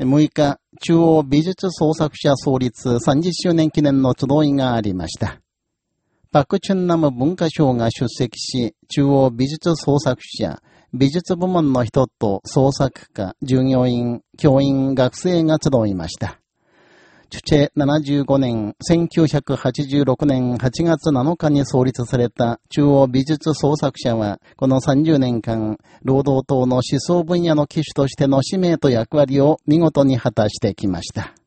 6日、中央美術創作者創立30周年記念の集いがありました。パクチュンナム文化省が出席し、中央美術創作者、美術部門の人と創作家、従業員、教員、学生が集いました。チュチェ75年、1986年8月7日に創立された中央美術創作者は、この30年間、労働党の思想分野の機種としての使命と役割を見事に果たしてきました。